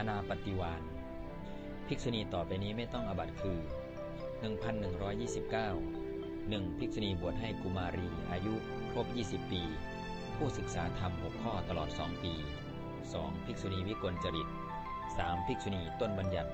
อนาปฏิวานภิกษุณีต่อไปนี้ไม่ต้องอบัตคือ 1129 1. ภิกษุณีบวชให้กุมารีอายุครบ 20 ปี ผู้ศึกษาธรรม 6 ข้อตลอด 2 ปี 2. ภิกษุณีวิกลจริต 3. ภิกษุณีต้นบัญญัติ